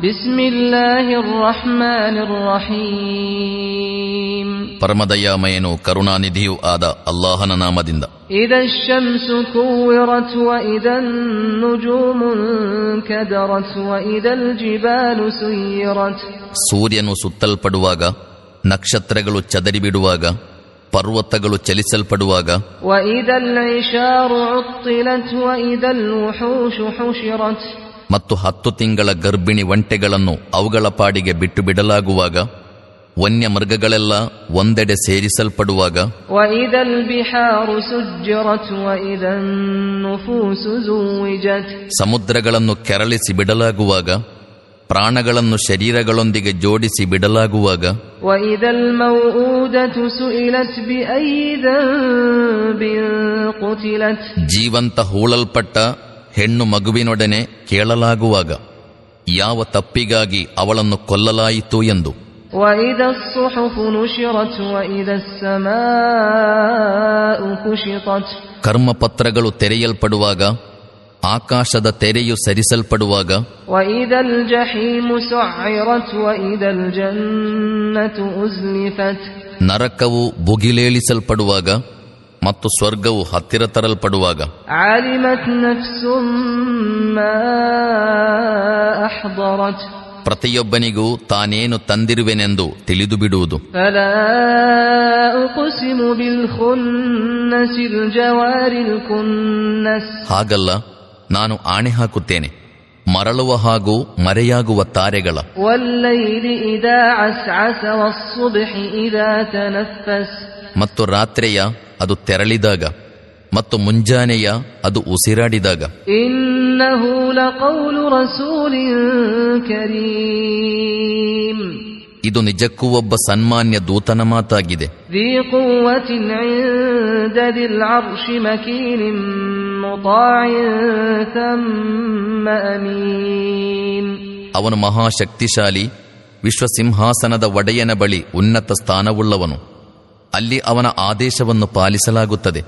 ಬಿಸ್ಮಿಲ್ಲಾ ಹಿಹ್ಮನು റಹೀಂ ಪರ್ಮದಯಾ ಮಯನು ಕರುಣಾನಿಧಿಯು ಆದ ಅಲ್ಲಾಹನ ನಾಮದಿಂದ. ಈದಲ್ ಷನ್ ಸುಖುವರ ಛುವ ಈದನ್ನು ಜುಮು ಕ್ಯಾಜಾರಾನ್ ಸುವ ಸೂರ್ಯನು ಸುತ್ತಲ್ಪಡುವಾಗ ನಕ್ಷತ್ರಗಳು ಚದರಿಬಿಡುವಾಗ ಪರ್ವತಗಳು ಚಲಿಸಲ್ಪಡುವಾಗ ವ ಈದ್ಲ್ಲ ಷಾರ ಥೀಲ ಛುವ ಈದಲ್ ಮತ್ತು ಹತ್ತು ತಿಂಗಳ ಗರ್ಭಿಣಿ ಒಂಟೆಗಳನ್ನು ಅವುಗಳ ಪಾಡಿಗೆ ಬಿಟ್ಟು ಬಿಡಲಾಗುವಾಗ ವನ್ಯ ಮೃಗಗಳೆಲ್ಲ ಒಂದೆಡೆ ಸೇರಿಸಲ್ಪಡುವಾಗ ಸಮುದ್ರಗಳನ್ನು ಕೆರಳಿಸಿ ಬಿಡಲಾಗುವಾಗ ಪ್ರಾಣಗಳನ್ನು ಶರೀರಗಳೊಂದಿಗೆ ಜೋಡಿಸಿ ಬಿಡಲಾಗುವಾಗ ಜೀವಂತ ಹೂಳಲ್ಪಟ್ಟ ಹೆಣ್ಣು ಮಗುವಿನೊಡನೆ ಕೇಳಲಾಗುವಾಗ ಯಾವ ತಪ್ಪಿಗಾಗಿ ಅವಳನ್ನು ಕೊಲ್ಲಲಾಯಿತು ಎಂದು. ಕರ್ಮಪತ್ರಗಳು ತೆರೆಯಲ್ಪಡುವಾಗ ಆಕಾಶದ ತೆರೆಯು ಸರಿಸಲ್ಪಡುವಾಗ. ನರಕವು ಬುಗಿಲೇಳಿಸಲ್ಪಡುವಾಗ ಮತ್ತು ಸ್ವರ್ಗವು ಹತ್ತಿರ ತರಲ್ಪಡುವಾಗ. ಪ್ರತಿಯೊಬ್ಬನಿಗೂ ತಾನೇನು ತಂದಿರುವೆನೆಂದು ತಿಳಿದು ಬಿಡುವುದು ಹಾಗಲ್ಲ ನಾನು ಆಣೆ ಹಾಕುತ್ತೇನೆ. ಮರಳುವ ಹಾಗೂ ಮರೆಯಾಗುವ ತಾರೆಗಳ. ಮತ್ತು ರಾತ್ರಿಯ ಅದು ತೆರಳಿದಾಗ ಮತ್ತು ಮುಂಜಾನೆಯ ಅದು ಉಸಿರಾಡಿದಾಗ. ಇದು ನಿಜಕ್ಕೂ ಒಬ್ಬ ಸನ್ಮಾನ್ಯ ದೂತನ ಮಾತಾಗಿದೆ. ಅವನು ಮಹಾಶಕ್ತಿಶಾಲಿ ವಿಶ್ವಸಿಂಹಾಸನದ ಒಡೆಯನ ಬಳಿ ಉನ್ನತ ಸ್ಥಾನವುಳ್ಳವನು. ಅಲ್ಲಿ ಅವನ ಆದೇಶವನ್ನು ಪಾಲಿಸಲಾಗುತ್ತದೆ.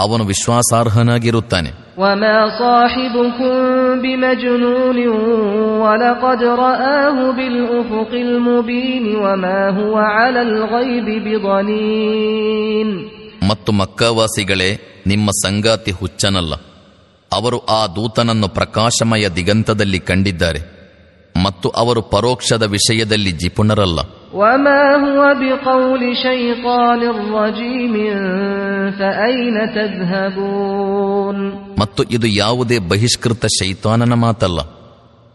ಅವನು ವಿಶ್ವಾಸಾರ್ಹನಾಗಿರುತ್ತಾನೆ. ಮತ್ತು ಮಕ್ಕವಾಸಿಗಳೇ ನಿಮ್ಮ ಸಂಗಾತಿ ಹುಚ್ಚನಲ್ಲ. ಅವರು ಆ ದೂತನನ್ನು ಪ್ರಕಾಶಮಯ ದಿಗಂತದಲ್ಲಿ ಕಂಡಿದ್ದಾರೆ. ಮತ್ತು ಅವರು ಪರೋಕ್ಷದ ವಿಷಯದಲ್ಲಿ ಜಿಪುಣರಲ್ಲ. وما هو بقول شيطان رجيم فأين تذهبون ಮತ್ತು ಇದು ಯಾವುದೇ ಬಹಿಷ್ಕೃತ ಶೈತಾನನ ಮಾತಲ್ಲ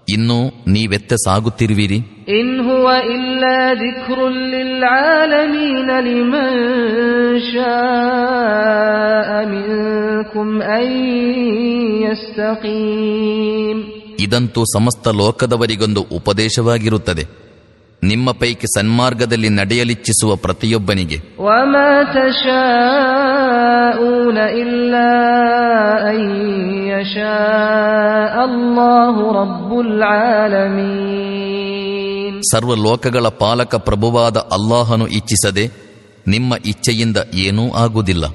ಇನ್ನು ನೀವೆತ್ತೆ ಸಾಗುತ್ತಿರುವಿರಿ إن هو إلا ذكر للعالمين لمن شاء منكم أن يستقيم ಇದಂತೂ ಸಮಸ್ತ ಲೋಕದವರಿಗೊಂದು ಉಪದೇಶವಾಗಿರುತ್ತದೆ ನಿಮ್ಮ ಪೈಕಿ ಸನ್ಮಾರ್ಗದಲ್ಲಿ ನಡೆಯಲಿಚ್ಛಿಸುವ ಪ್ರತಿಯೊಬ್ಬನಿಗೆ. ಸರ್ವ ಲೋಕಗಳ ಪಾಲಕ ಪ್ರಭುವಾದ ಅಲ್ಲಾಹನು ಇಚ್ಛಿಸದೆ ನಿಮ್ಮ ಇಚ್ಛೆಯಿಂದ ಏನೂ ಆಗುವುದಿಲ್ಲ.